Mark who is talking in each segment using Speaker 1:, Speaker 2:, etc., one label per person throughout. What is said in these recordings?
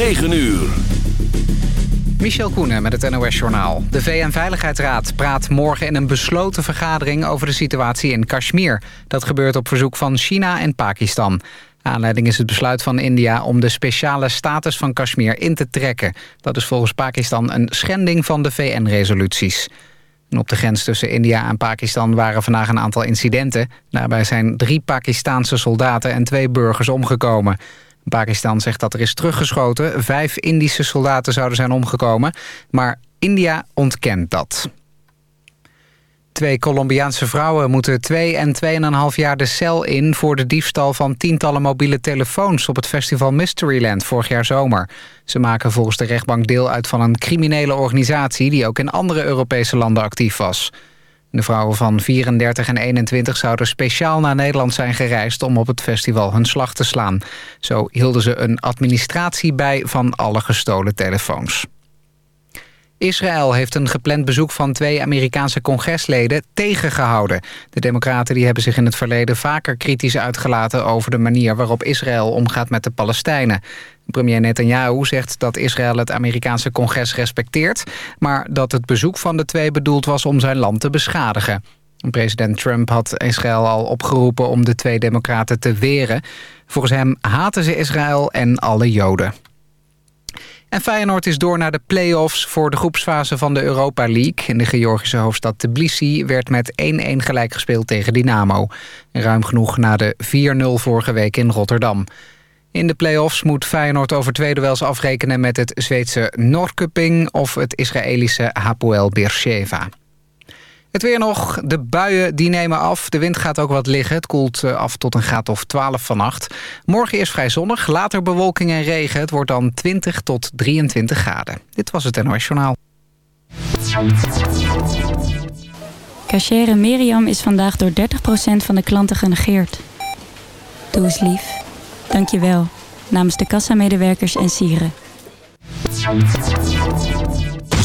Speaker 1: 9 uur.
Speaker 2: Michel Koenen met het NOS-journaal. De VN-veiligheidsraad praat morgen in een besloten vergadering... over de situatie in Kashmir. Dat gebeurt op verzoek van China en Pakistan. Aanleiding is het besluit van India om de speciale status van Kashmir in te trekken. Dat is volgens Pakistan een schending van de VN-resoluties. op de grens tussen India en Pakistan waren vandaag een aantal incidenten. Daarbij zijn drie Pakistaanse soldaten en twee burgers omgekomen. Pakistan zegt dat er is teruggeschoten. Vijf Indische soldaten zouden zijn omgekomen. Maar India ontkent dat. Twee Colombiaanse vrouwen moeten twee en 2,5 jaar de cel in... voor de diefstal van tientallen mobiele telefoons... op het festival Mysteryland vorig jaar zomer. Ze maken volgens de rechtbank deel uit van een criminele organisatie... die ook in andere Europese landen actief was. De vrouwen van 34 en 21 zouden speciaal naar Nederland zijn gereisd... om op het festival hun slag te slaan. Zo hielden ze een administratie bij van alle gestolen telefoons. Israël heeft een gepland bezoek van twee Amerikaanse congresleden tegengehouden. De democraten die hebben zich in het verleden vaker kritisch uitgelaten... over de manier waarop Israël omgaat met de Palestijnen. Premier Netanyahu zegt dat Israël het Amerikaanse congres respecteert... maar dat het bezoek van de twee bedoeld was om zijn land te beschadigen. President Trump had Israël al opgeroepen om de twee democraten te weren. Volgens hem haten ze Israël en alle Joden. En Feyenoord is door naar de play-offs voor de groepsfase van de Europa League. In de Georgische hoofdstad Tbilisi werd met 1-1 gelijk gespeeld tegen Dynamo. Ruim genoeg na de 4-0 vorige week in Rotterdam. In de play-offs moet Feyenoord over twee duels afrekenen... met het Zweedse Norrköping of het Israëlische Hapoel Beersheva. Het weer nog. De buien die nemen af. De wind gaat ook wat liggen. Het koelt eh, af tot een graad of 12 vannacht. Morgen is vrij zonnig. Later bewolking en regen. Het wordt dan 20 tot 23 graden. Dit was het NOS Journaal.
Speaker 3: Cachere Miriam is vandaag door 30% van de klanten genegeerd. Doe eens lief. Dank je wel. Namens de kassamedewerkers en sieren.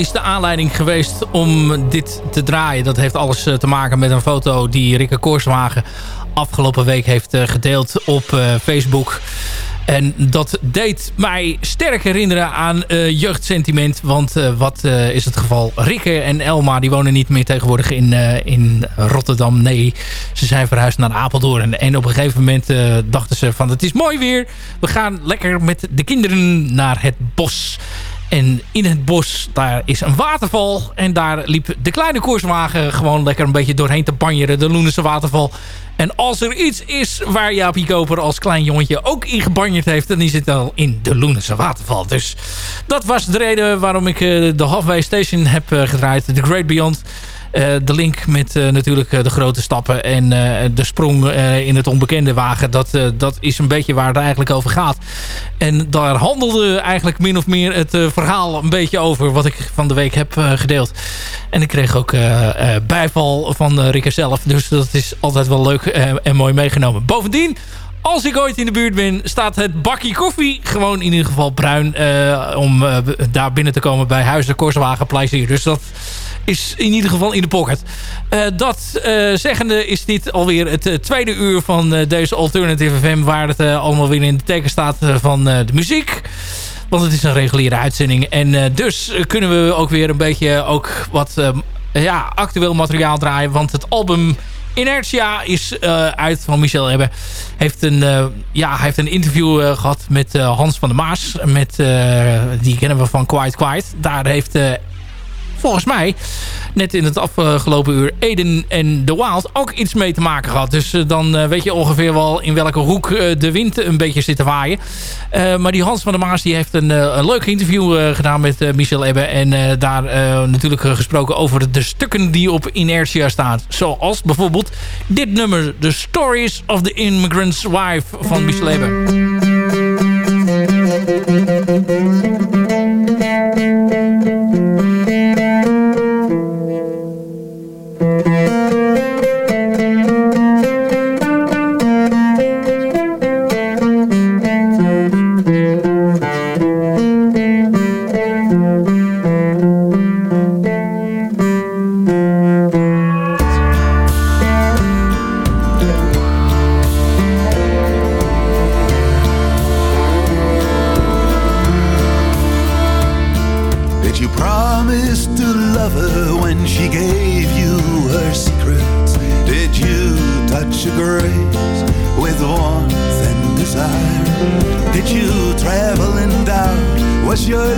Speaker 4: Is de aanleiding geweest om dit te draaien? Dat heeft alles te maken met een foto die Rikke Koorswagen afgelopen week heeft gedeeld op Facebook. En dat deed mij sterk herinneren aan jeugdsentiment. Want wat is het geval? Rikke en Elma die wonen niet meer tegenwoordig in, in Rotterdam. Nee, ze zijn verhuisd naar Apeldoorn. En op een gegeven moment dachten ze van het is mooi weer. We gaan lekker met de kinderen naar het bos. En in het bos, daar is een waterval. En daar liep de kleine koerswagen gewoon lekker een beetje doorheen te banjeren. De Loenense waterval. En als er iets is waar Jaapie Koper als klein jongetje ook in gebanjerd heeft... dan is het al in de Loenense waterval. Dus dat was de reden waarom ik eh, de Halfway Station heb eh, gedraaid. The Great Beyond. Uh, de link met uh, natuurlijk uh, de grote stappen en de sprong in het onbekende wagen. Dat, dat is een beetje waar het eigenlijk over gaat. En daar handelde eigenlijk min of meer het verhaal een beetje over wat ik van de week heb gedeeld. En ik kreeg ook bijval van Rikke zelf. Dus dat is altijd wel leuk en mooi meegenomen. Bovendien als ik ooit in de buurt ben, staat het bakje koffie gewoon in ieder geval bruin. om daar binnen te komen bij Huizen Korswagen Plezier. Dus dat is in ieder geval in de pocket. Uh, dat uh, zeggende is dit alweer het uh, tweede uur van deze Alternative FM... waar het allemaal weer in de teken staat van de muziek. Want het is een reguliere uitzending. En dus kunnen we ook weer een beetje ook wat ja, actueel materiaal draaien. Want het album Inertia is uit van Michel Ebbe. Heeft een, ja, heeft een interview gehad met Hans van der Maas. Met, die kennen we van Quiet Quiet. Daar heeft volgens mij net in het afgelopen uur Eden en The Wild ook iets mee te maken gehad. Dus eh, dan eh, weet je ongeveer wel in welke hoek eh, de wind een beetje zit te waaien. maar die Hans van der Maas die heeft een, leuk interview gedaan met Michel Ebbe. En daar natuurlijk gesproken over de stukken die op Inertia staan. Zoals bijvoorbeeld dit nummer, The Stories of the Immigrant's Wife van Michel Ebbe.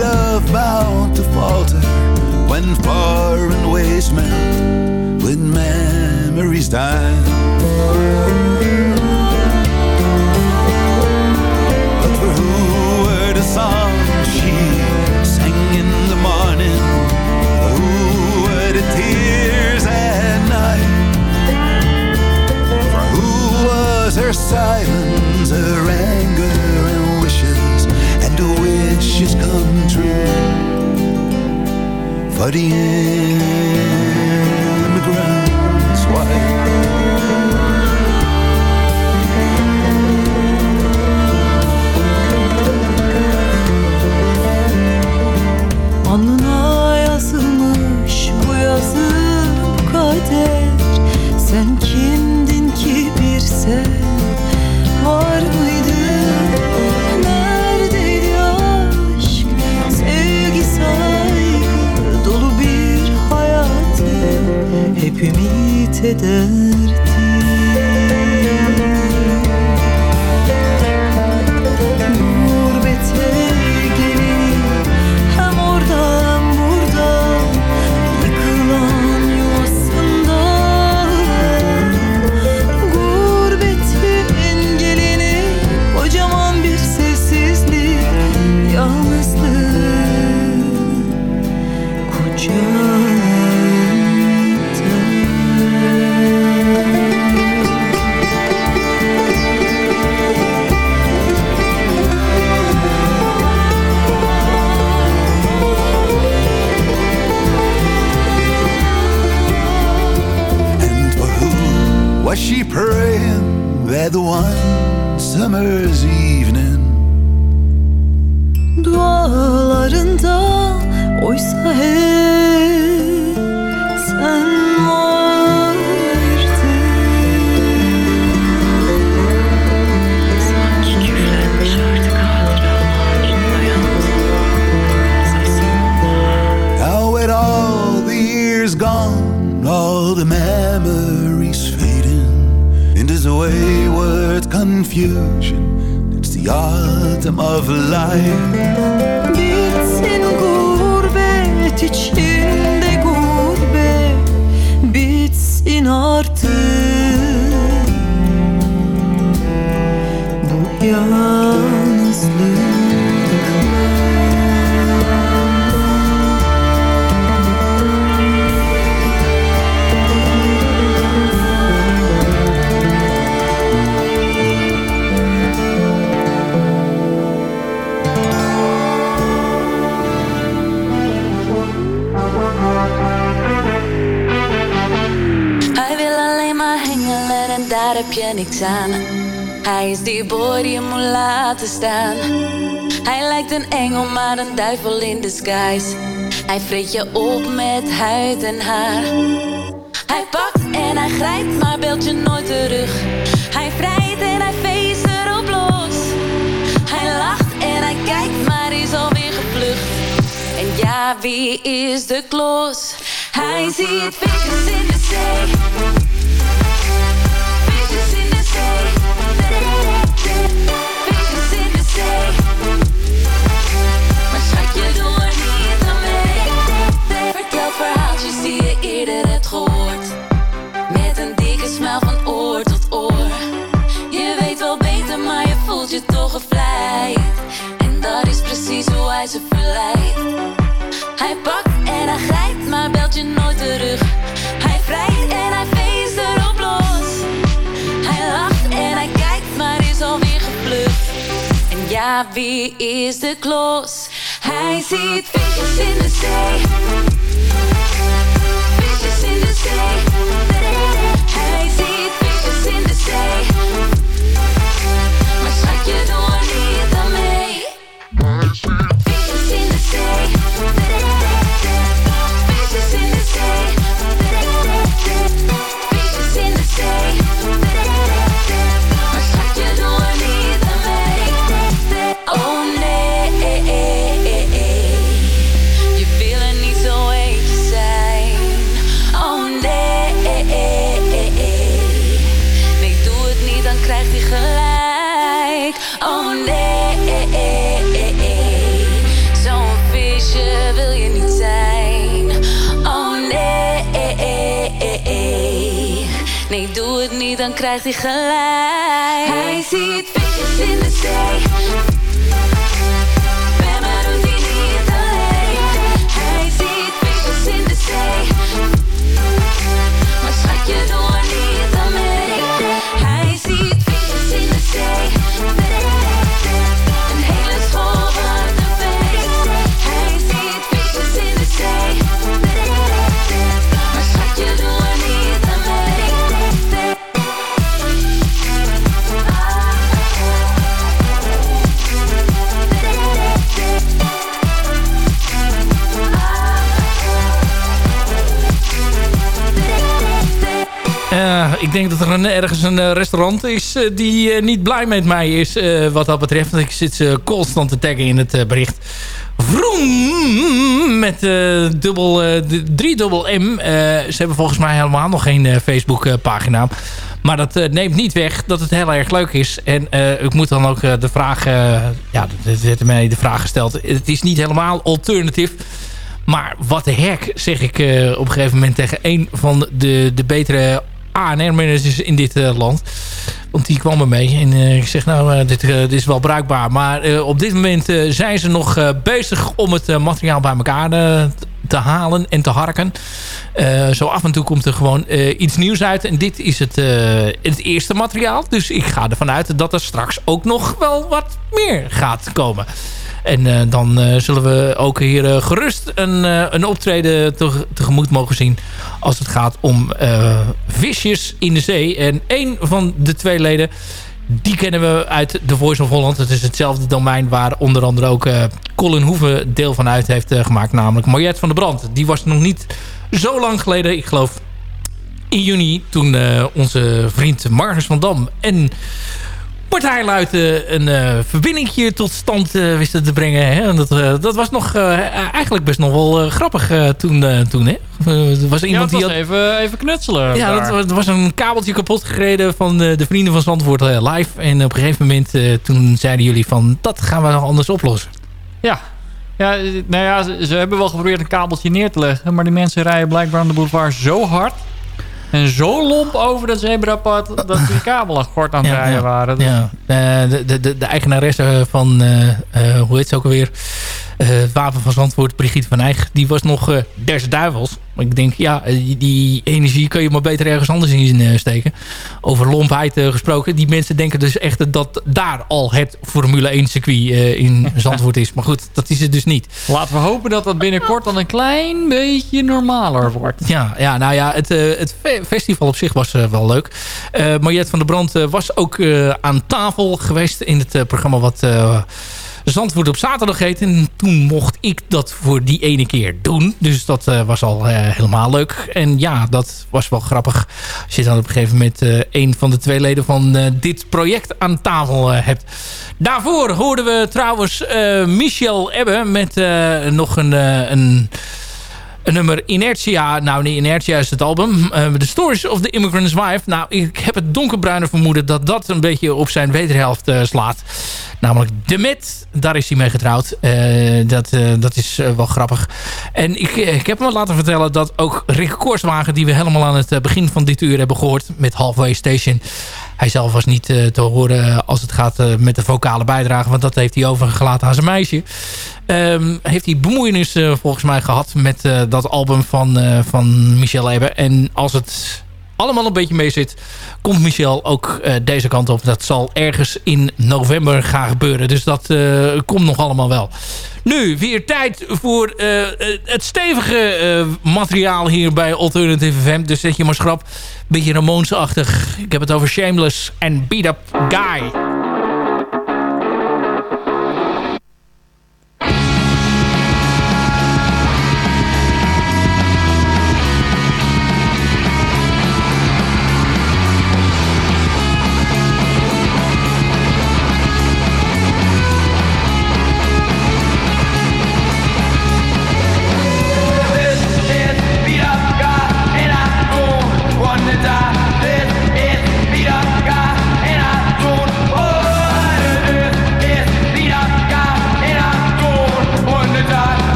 Speaker 5: love bound to falter when foreign ways melt when
Speaker 6: memories die.
Speaker 7: But for who were the songs she sang in the morning? Who were the tears at night? For who was her silence? Her come true for the immigrant.
Speaker 5: ümit eder.
Speaker 7: she praying
Speaker 6: that
Speaker 7: the one
Speaker 6: summer's
Speaker 7: evening
Speaker 5: Dualarında oysa hep sen
Speaker 6: all the years gone, all the memories. The wayward confusion. It's the autumn of life.
Speaker 5: Bitsin gurbet içinde gurbet Bitsin artık Bu yalnızlık
Speaker 8: aan. Hij is die boy die je moet laten staan. Hij lijkt een engel, maar een duivel in disguise. Hij vreet je op met huid en haar. Hij pakt en hij grijpt, maar belt je nooit terug. Hij vrijt en hij feest erop los. Hij lacht en hij kijkt, maar is alweer gevlucht. En ja, wie is de klos? Hij ziet visjes in de zee. Visjes ja, is de klos? Hij ziet visjes in de zee. Visjes in de zee. Krijgt hij gelijk. Hij ziet visjes in de zee.
Speaker 4: Ik denk dat er ergens een eh, restaurant is eh, die eh, niet blij met mij is wat dat betreft. Want ik zit ze constant te taggen in het bericht. Vroom, met dubbel, drie dubbel M. Ze hebben volgens mij helemaal nog geen Facebook pagina. Maar dat neemt niet weg dat het heel erg leuk is. En ik moet dan ook de vraag... ja, er werd mij de vraag gesteld. Het is niet helemaal alternatief. Maar wat de hek, zeg ik op een gegeven moment tegen een van de, de betere ANR-managers in dit eh, land. Want die kwam er mee. En eh, ik zeg, nou, eh, dit, dit is wel bruikbaar. Maar op dit moment zijn ze nog bezig om het materiaal bij elkaar te halen en te harken. Zo af en toe komt er gewoon iets nieuws uit. En dit is het, het eerste materiaal. Dus ik ga ervan uit dat er straks ook nog wel wat meer gaat komen. En eh, dan eh, zullen we ook hier eh, gerust een, een optreden te- tegemoet mogen zien... als het gaat om visjes in de zee. En één van de twee leden die kennen we uit The Voice of Holland. Het is hetzelfde domein waar onder andere ook Colin Hoeven deel van uit heeft gemaakt. Namelijk Mariette van der Brand. Die was nog niet zo lang geleden, ik geloof in juni... toen onze vriend Marcus van Dam en Martijn Luiten een uh, verbindingje tot stand uh, wisten te brengen. Hè? En dat, uh, dat was nog eigenlijk best nog wel grappig toen. toen hè?
Speaker 9: er was iemand ja, die had... even, even knutselen.
Speaker 4: Ja, dat, was een kabeltje kapot gereden van de, de vrienden van Zandvoort live. En op een gegeven moment toen zeiden jullie van dat gaan we nog anders oplossen.
Speaker 9: Ja, ja, nou ja, ze, ze, hebben wel geprobeerd een kabeltje neer te leggen. Maar die mensen rijden blijkbaar aan de boulevard zo hard en zo lomp over dat zebrapad dat die kabelen kort aan het rijden waren.
Speaker 4: Ja, uh, de, de, de eigenaresse van, uh, uh, hoe heet ze ook alweer, het Wapen van Zandvoort, Brigitte van Eyck, die was nog des duivels. Maar ik denk, ja, die energie kan je maar beter ergens anders in steken. Over lompheid gesproken. Die mensen denken dus echt dat daar al het Formule 1 circuit in Zandvoort is. Maar goed, dat is het dus niet.
Speaker 9: Laten we hopen dat dat binnenkort dan een klein beetje normaler wordt.
Speaker 4: Ja, ja nou ja, het, het festival op zich was wel leuk. Mariette van der Brand was ook aan tafel geweest in het programma wat Zandvoort op zaterdag heet. En toen mocht ik dat voor die ene keer doen. Dus dat uh, was al uh, helemaal leuk. En ja, dat was wel grappig. Als je dan op een gegeven moment uh, een van de twee leden van dit project aan tafel hebt. Daarvoor hoorden we trouwens Michel Ebbe met nog een... een een nummer Inertia. Nou, niet Inertia is het album. Uh, the Stories of the Immigrant's Wife. Nou, ik heb het donkerbruine vermoeden dat dat een beetje op zijn wederhelft uh, slaat. Namelijk De Met. Daar is hij mee getrouwd. Uh, dat, dat is wel grappig. En ik, ik heb me laten vertellen dat ook Rick Korswagen... die we helemaal aan het begin van dit uur hebben gehoord... met Halfway Station... Hij zelf was niet uh, te horen als het gaat uh, met de vocale bijdrage. Want dat heeft hij overgelaten aan zijn meisje. Um, heeft hij bemoeienis uh, volgens mij gehad met dat album van, van Michel Ebbe. En als het allemaal een beetje mee zit... komt Michel ook deze kant op. Dat zal ergens in november gaan gebeuren. Dus dat komt nog allemaal wel. Nu, weer tijd voor uh, het stevige materiaal hier bij Alternative FM. Dus zet je maar schrap. Beetje Ramones-achtig. Ik heb het over Shameless en Beat Up Guy.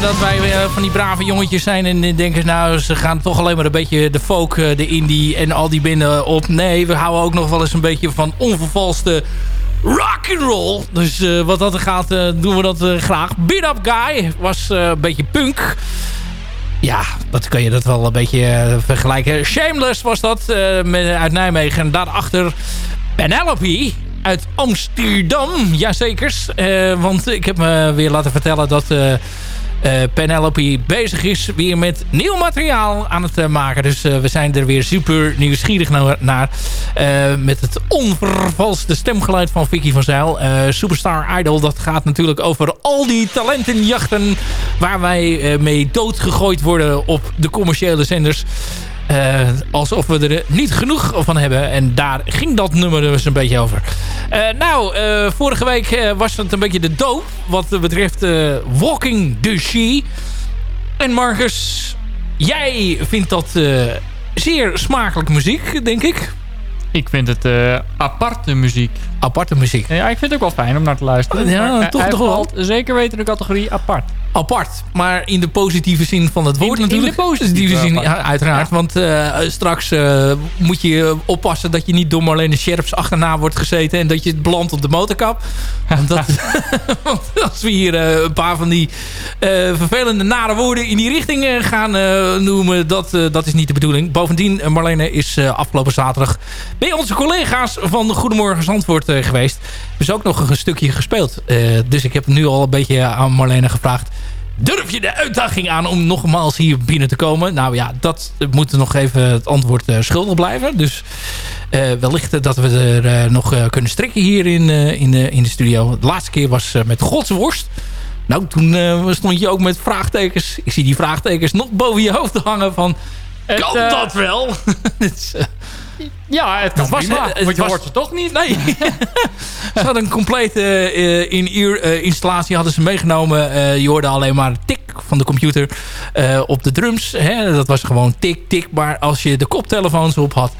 Speaker 4: Dat wij uh, van die brave jongetjes zijn. En denken, nou, ze gaan toch alleen maar een beetje de folk, uh, de indie en al die binnen op. Nee, we houden ook nog wel eens een beetje van onvervalste rock and roll. Dus wat dat gaat, doen we dat graag. Beat Up Guy was een beetje punk. Ja, dat kun je dat wel een beetje vergelijken. Shameless was dat met, uit Nijmegen. En daarachter Penelope uit Amsterdam. Jazekers. Want ik heb me weer laten vertellen dat Penelope bezig is weer met nieuw materiaal aan het maken. Dus we zijn er weer super nieuwsgierig naar. met het onvervalste stemgeluid van Vicky van Zijl. Superstar Idol, dat gaat natuurlijk over al die talentenjachten... waar wij mee doodgegooid worden op de commerciële zenders. Uh, alsof we er niet genoeg van hebben. En daar ging dat nummer dus een beetje over. Uh, nou, uh, vorige week was het een beetje de doop. Wat betreft Walking the She. En Marcus, jij vindt dat zeer smakelijk muziek, denk ik.
Speaker 9: Ik vind het aparte muziek.
Speaker 4: Aparte muziek.
Speaker 9: Ja, ik vind het ook wel fijn om naar te luisteren.
Speaker 4: Ja, toch, toch wel.
Speaker 9: Zeker weten de categorie apart
Speaker 4: apart. Maar in de positieve zin van het woord
Speaker 9: in,
Speaker 4: natuurlijk.
Speaker 9: In de positieve
Speaker 4: zin, ja, uiteraard. Want uh, straks uh, moet je oppassen dat je niet door Marlene Scherps achterna wordt gezeten. En dat je het belandt op de motorkap. Want, dat, want als we hier uh, een paar van die vervelende nare woorden in die richting gaan noemen. Dat, dat is niet de bedoeling. Bovendien, Marlene is afgelopen zaterdag bij onze collega's van Goedemorgen Zandvoort geweest. Dus ook nog een stukje gespeeld. dus ik heb nu al een beetje aan Marlene gevraagd Durf je de uitdaging aan om nogmaals hier binnen te komen? Nou ja, dat moet nog even het antwoord uh, schuldig blijven. Dus uh, wellicht dat we er nog kunnen strikken hier in, in, de, in de studio. De laatste keer was met Godsworst. Nou, toen stond je ook met vraagtekens. Ik zie die vraagtekens nog boven je hoofd hangen van... Het, kan dat wel?
Speaker 9: Ja, het kan was, prima, het, want je was, hoort ze toch niet?
Speaker 4: Nee. ze hadden een complete uh, in uh, installatie hadden ze meegenomen. Uh, je hoorde alleen maar tik van de computer op de drums. Hè? Dat was gewoon tik, tik. Maar als je de koptelefoons op had...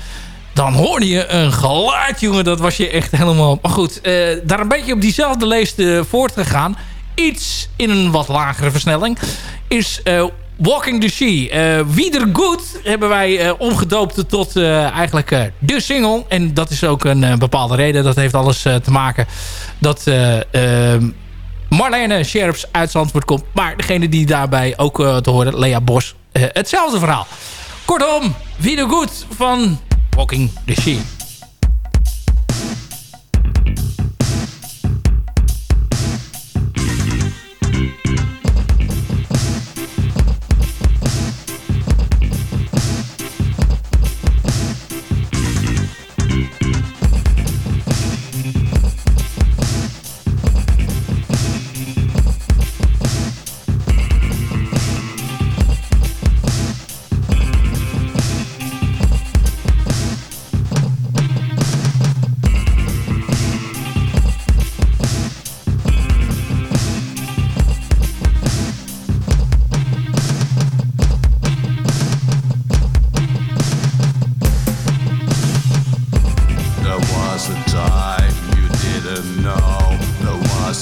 Speaker 4: dan hoorde je een geluid, jongen. Dat was je echt helemaal... Maar goed, daar een beetje op diezelfde leest voortgegaan. Iets in een wat lagere versnelling. Is Walking the Sea. Uh, Wieder Good hebben wij uh, omgedoopt tot uh, eigenlijk de single. En dat is ook een bepaalde reden. Dat heeft alles te maken dat ehm, Marlene Scherps uit Zandvoort komt. Maar degene die daarbij ook te horen, Lea Bos, hetzelfde verhaal. Kortom, Wieder Good van Walking the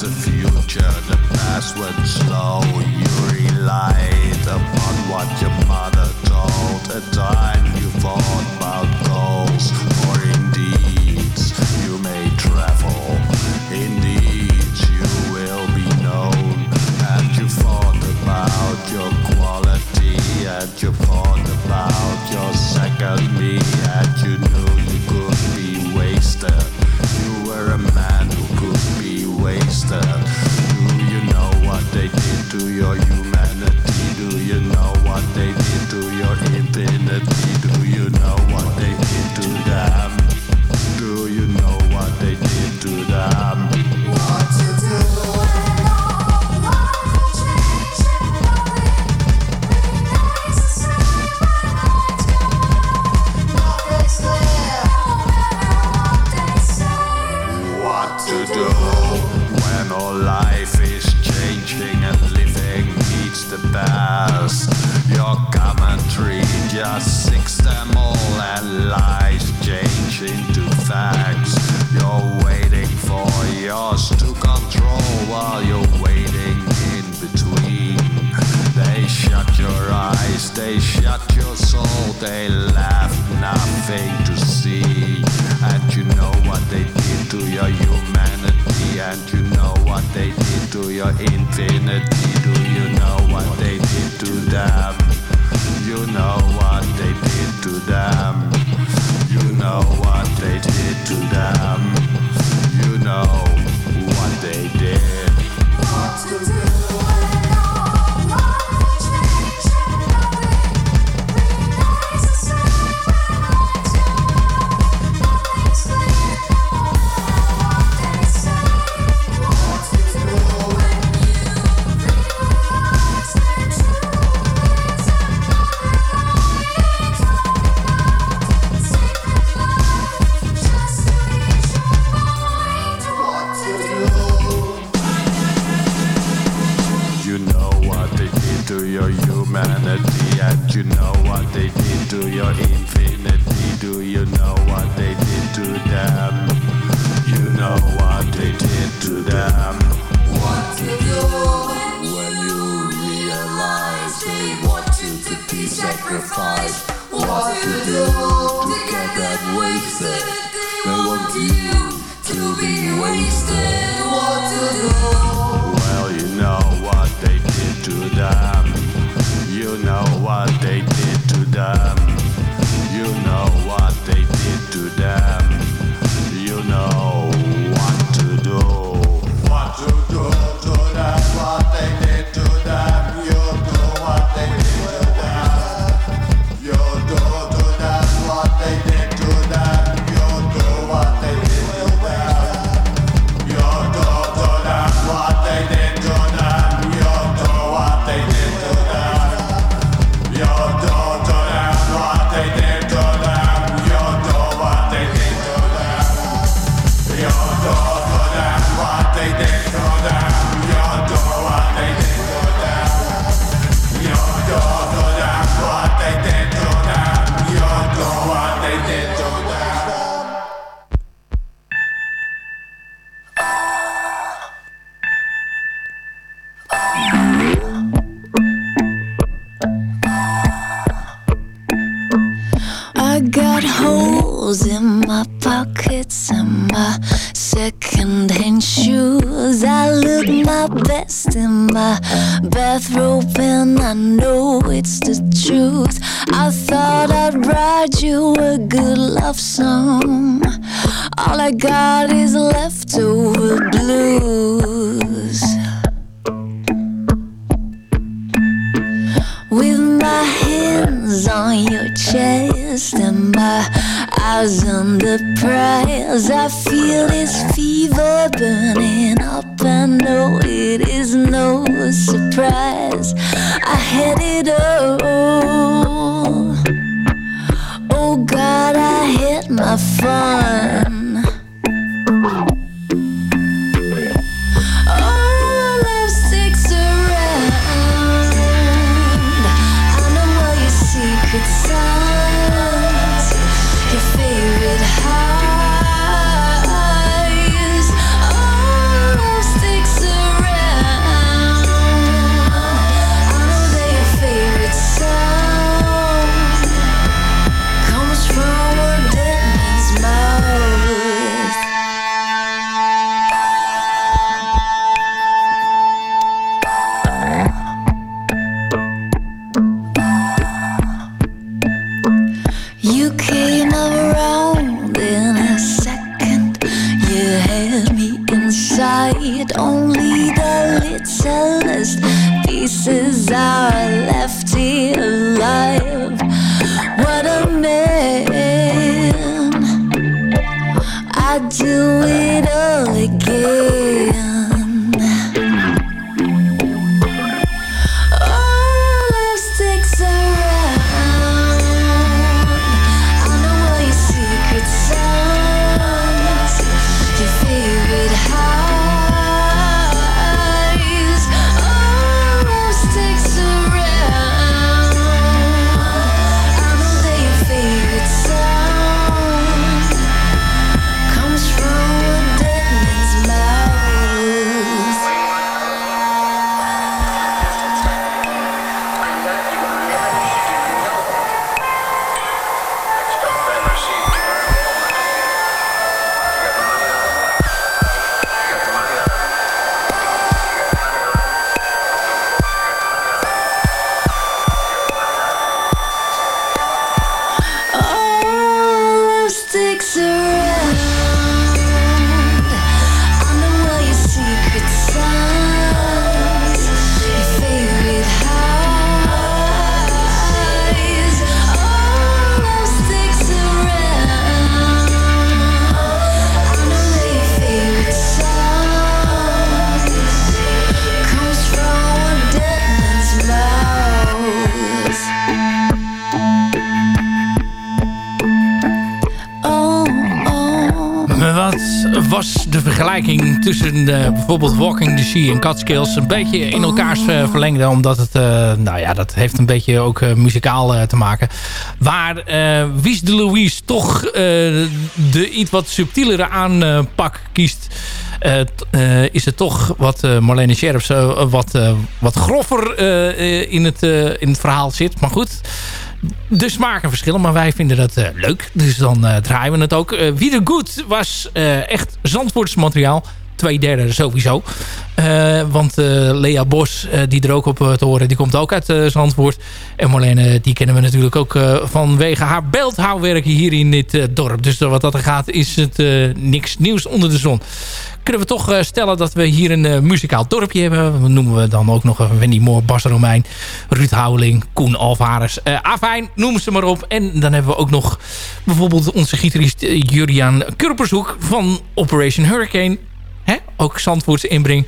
Speaker 10: the future, the past went slow. You relied upon what your mother told. At time you fought you
Speaker 8: a good love song. All I got pieces are left here
Speaker 4: tussen uh, bijvoorbeeld Walking the Sea en Catskills een beetje in elkaars uh, verlengde. Omdat het, uh, nou ja, dat heeft een beetje ook muzikaal te maken. Waar Wies de Louise toch de iets wat subtielere aanpak kiest. is het toch wat Marlene Scherps wat, wat groffer in, het, in het verhaal zit. Maar goed, de smaken verschillen, maar wij vinden dat leuk. Dus dan draaien we het ook. Wie Goed was echt Zandvoortsmateriaal. Twee derde sowieso. want Lea Bos, die er ook op te horen, die komt ook uit Zandvoort. En Marlene, die kennen we natuurlijk ook vanwege haar beeldhouwwerk hier in dit dorp. Dus wat dat er gaat, is het niks nieuws onder de zon kunnen we toch stellen dat we hier een muzikaal dorpje hebben. Dat noemen we dan ook nog Wendy Moore, Bas Romein, Ruud Houweling, Koen Alvarez. Afijn, noem ze maar op. En dan hebben we ook nog bijvoorbeeld onze gitarist Juriaan Kurpershoek van Operation Hurricane. Ook Zandvoorts inbreng.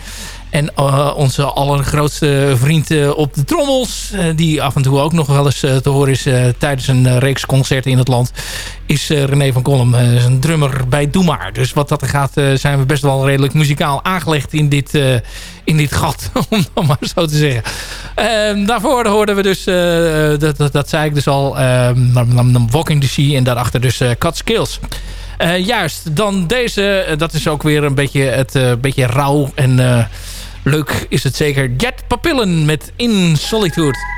Speaker 4: En uh, onze allergrootste vriend uh, op de trommels... Uh, die af en toe ook nog wel eens te horen is... tijdens een reeks concerten in het land... is René van Kolm, een drummer bij Doe. Dus wat dat er gaat... zijn we best wel redelijk muzikaal aangelegd in dit, in dit gat. Om dat maar zo te zeggen. Ehm, daarvoor hoorden we dus... dat, dat, dat, zei ik dus al... Um, Walking the Sea en daarachter dus Cut Skills. Juist, dan deze... dat is ook weer een beetje het beetje rauw en leuk is het zeker. Jet Papillen met In Solitude.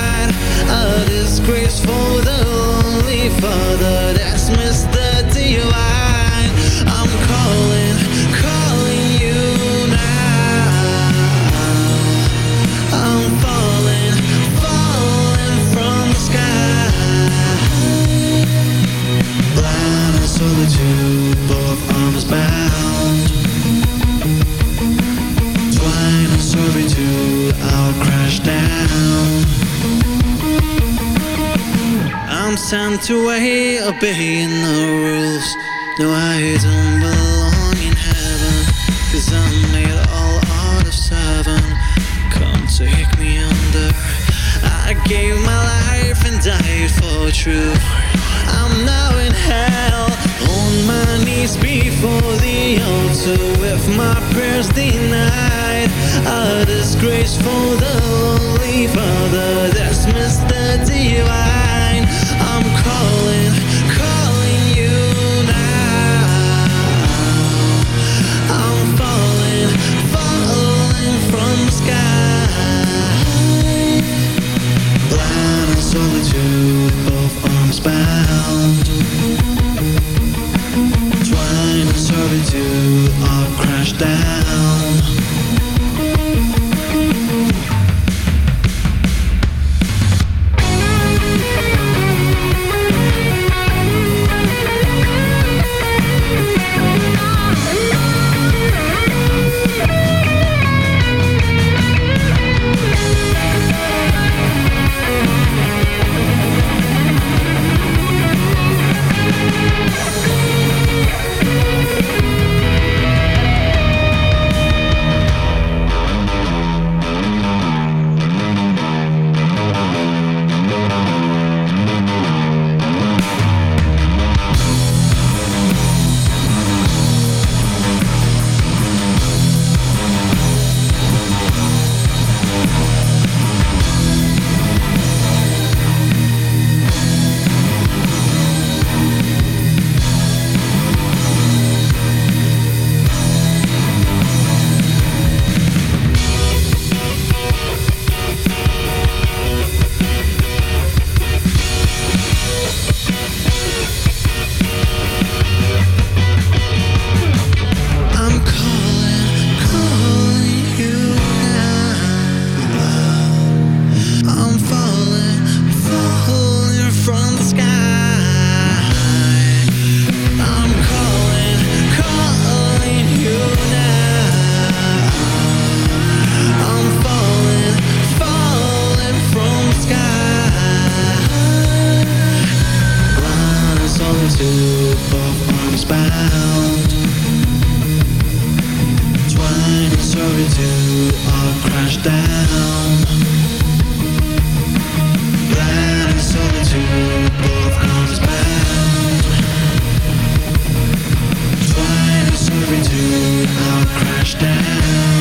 Speaker 11: a disgrace for the lonely father that's the divine. I'm calling, calling you now. I'm falling, falling from the sky. Blind and solitude, both arms bound. Twine and servitude, I'll crash down. I'm sent away obeying the rules. No, I don't belong in heaven Cause I'm made all out of seven. Come take me under. I gave my life and died for truth. I'm now in hell On my knees before the altar. With my prayers denied A disgrace for the lonely father. That's the divine falling. around 20 stories you are crashed down. Glad and solitude both arms bound 20 stories you
Speaker 12: are crashed down.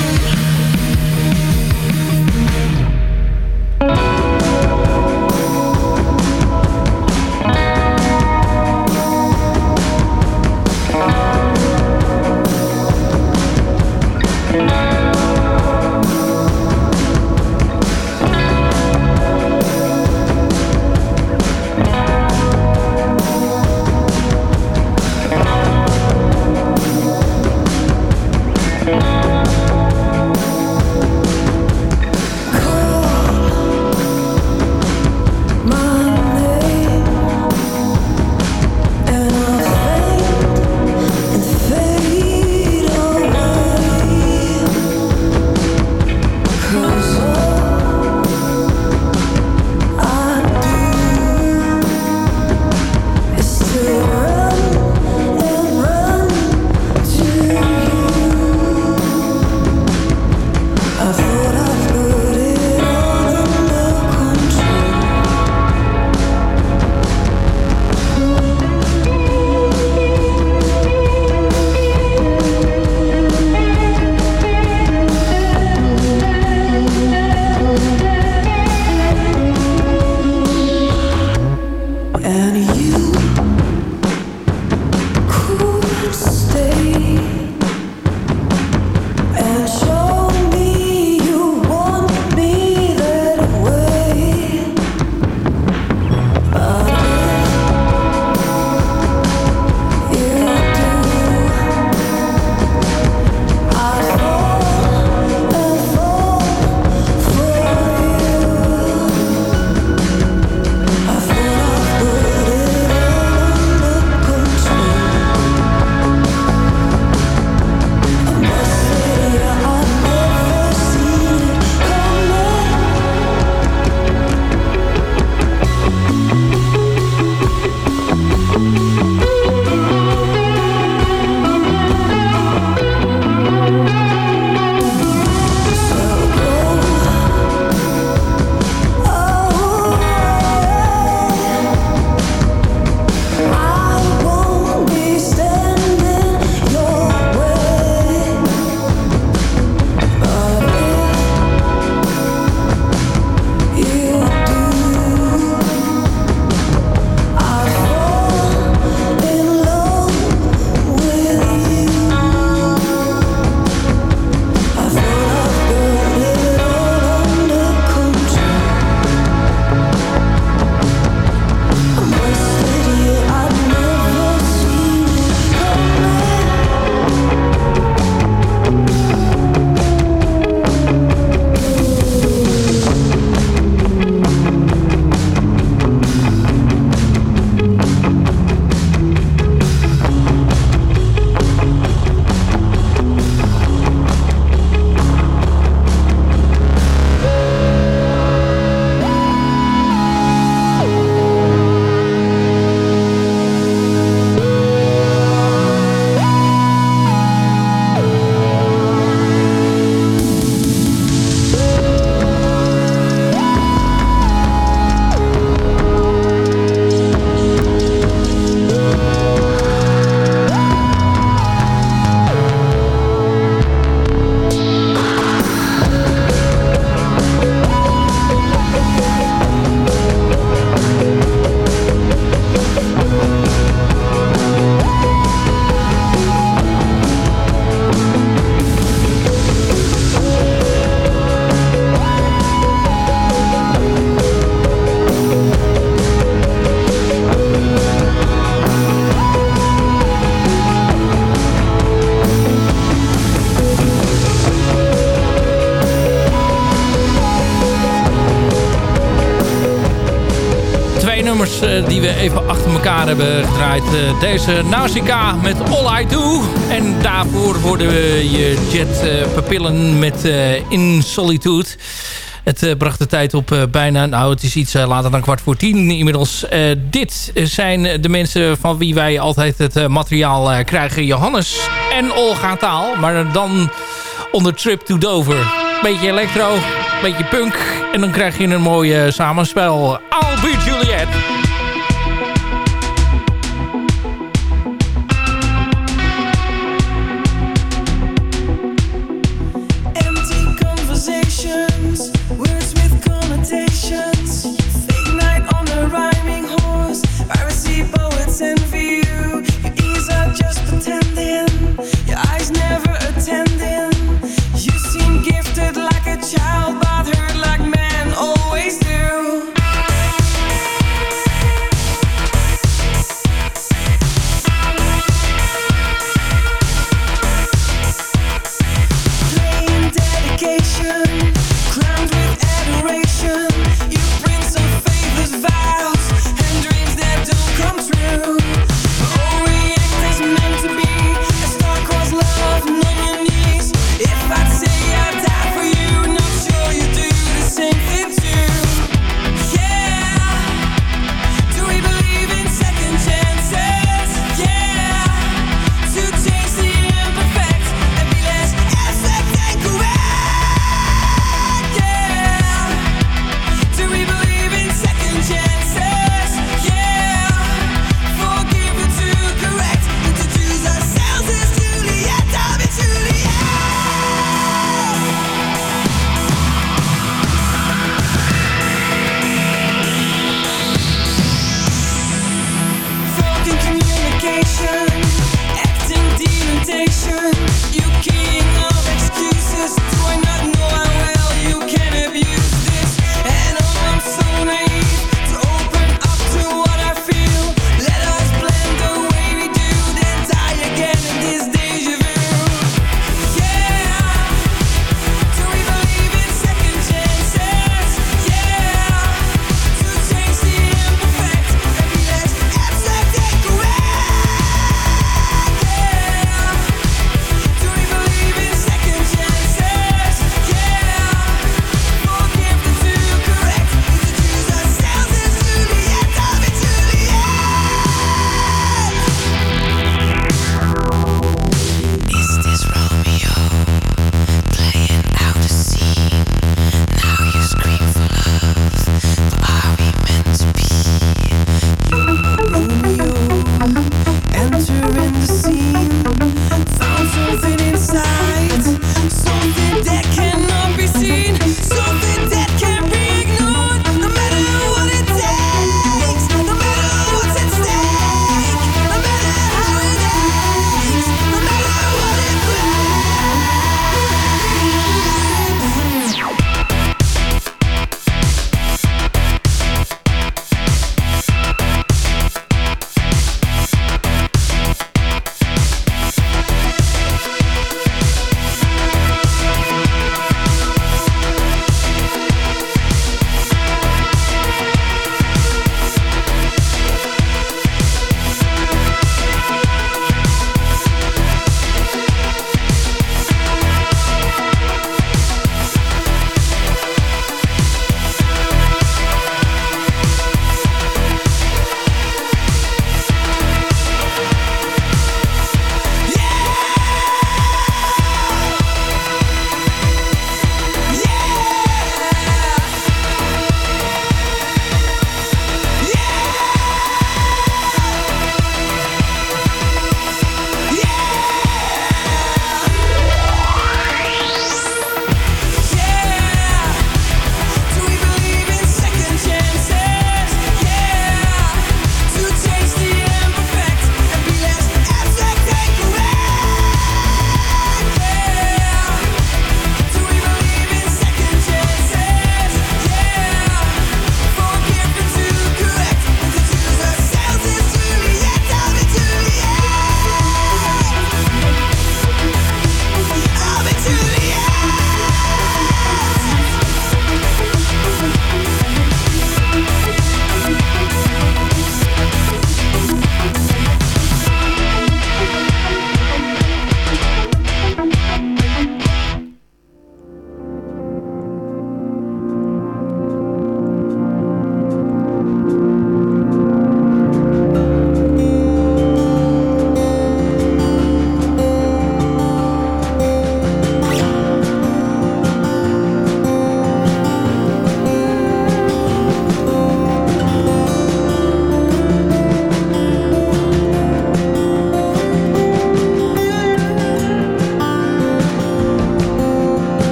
Speaker 12: Hebben gedraaid. Eh, deze Nausicaa met All I Do. En daarvoor hoorden we je Jet eh, Papillen met eh, In Solitude. Het bracht de tijd op bijna... Nou, het is iets later dan kwart voor tien inmiddels. Dit zijn de mensen van wie wij altijd het materiaal krijgen. Johannes en Olga Taal. Maar dan onder Trip to Dover. beetje electro, beetje punk. En dan krijg je een mooi samenspel. I'll Juliet.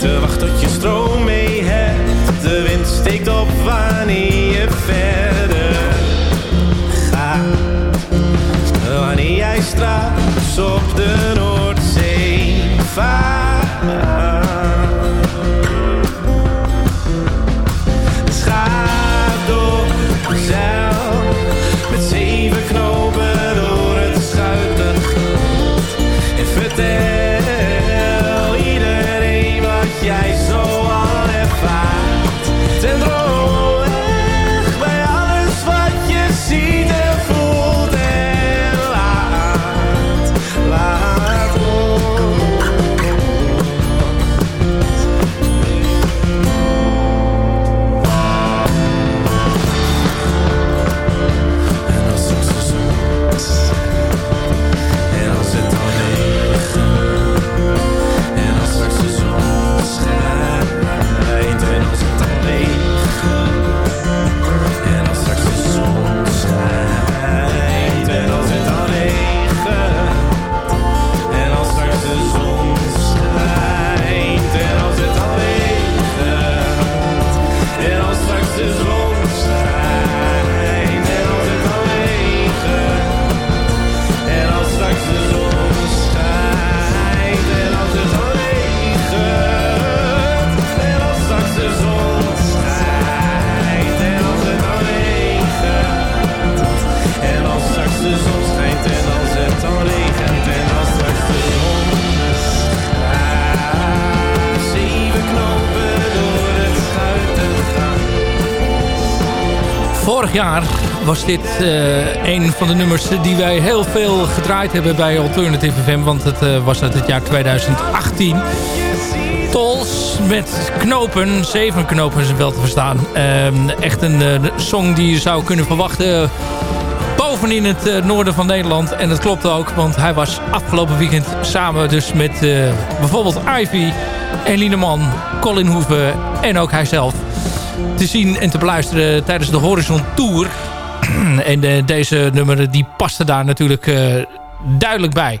Speaker 13: Te wachten tot je stroom mee hebt. De wind steekt op wanneer je verder gaat. Wanneer jij straks op de Noordzee vaart.
Speaker 4: Jaar was dit eh, een van de nummers die wij heel veel gedraaid hebben bij Alternative FM. Want het eh, was uit het jaar 2018. Tols met knopen, zeven knopen is wel te verstaan. Ehm, echt een eh, song die je zou kunnen verwachten boven in het noorden van Nederland. En dat klopt ook, want hij was afgelopen weekend samen dus met bijvoorbeeld Ivy, Eline Man, Colin Hoeven en ook hijzelf te zien en te beluisteren tijdens de Horizon Tour. en eh, deze nummer die paste daar natuurlijk eh, duidelijk bij.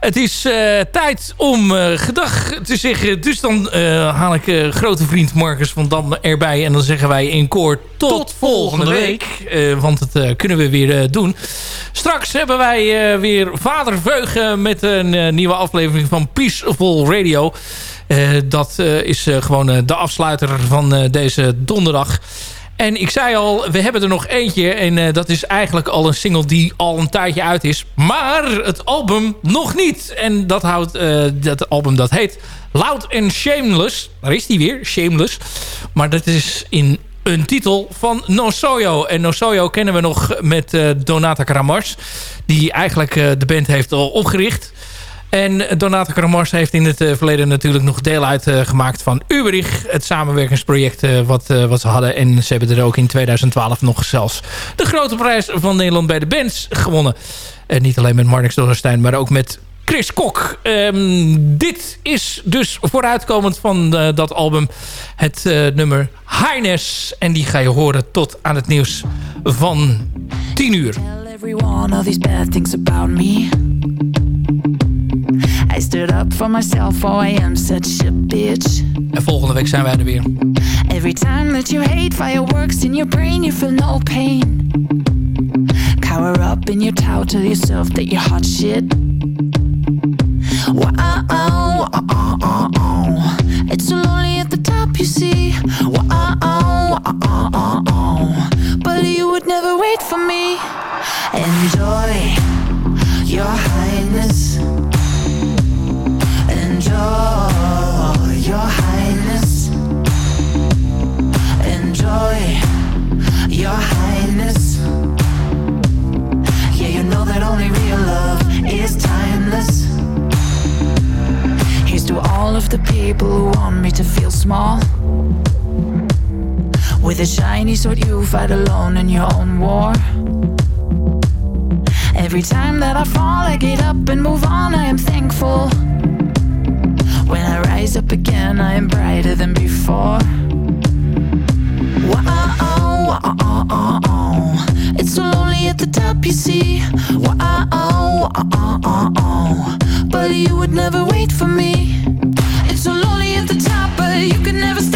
Speaker 4: Het is eh, tijd om gedag te zeggen. Dus dan haal ik grote vriend Marcus van Dam erbij. En dan zeggen wij in koor tot, volgende week. Eh, want dat kunnen we weer doen. Straks hebben wij weer Vader Veugen met een nieuwe aflevering van Peaceful Radio. Eh, dat eh, is eh, gewoon de afsluiter van deze donderdag. En ik zei al, we hebben er nog eentje. En dat is eigenlijk al een single die al een tijdje uit is. Maar het album nog niet. En dat, houdt, dat album dat heet Loud and Shameless. Daar is die weer, Shameless. Maar dat is in een titel van Nosoyo. En Nosoyo kennen we nog met Donata Karamars. Die eigenlijk de band heeft al opgericht. En Donata Karamars heeft in het eh, verleden natuurlijk nog deel uitgemaakt van Uberich. Het samenwerkingsproject eh, wat, eh, wat ze hadden. En ze hebben er ook in 2012 nog zelfs de grote prijs van Nederland bij de bands gewonnen. En niet alleen met Marnix Dorrestein, maar ook met Chris Kok. Ehm, dit is dus vooruitkomend van eh, dat album het eh, nummer Highness. En die ga je horen tot aan het nieuws van 10 uur.
Speaker 11: Stood up for myself. Oh, I am such a bitch.
Speaker 4: En volgende week zijn wij er weer.
Speaker 11: Every time that you hate fireworks in your brain, you feel no pain. Cower up in your towel, tell yourself that you're hot shit. Wow, oh, oh, oh, oh. It's so lonely at the top, you see. Wow, oh, oh, oh, oh. But you would never wait for me. Enjoy your highness. Fight alone in your own war. Every time that I fall, I get up and move on. I am thankful. When I rise up again, I am brighter than before. Wow, oh, oh. It's so lonely at the top, you see. Wow, oh. But you would never wait for me. It's so lonely at the top, but you could never stop,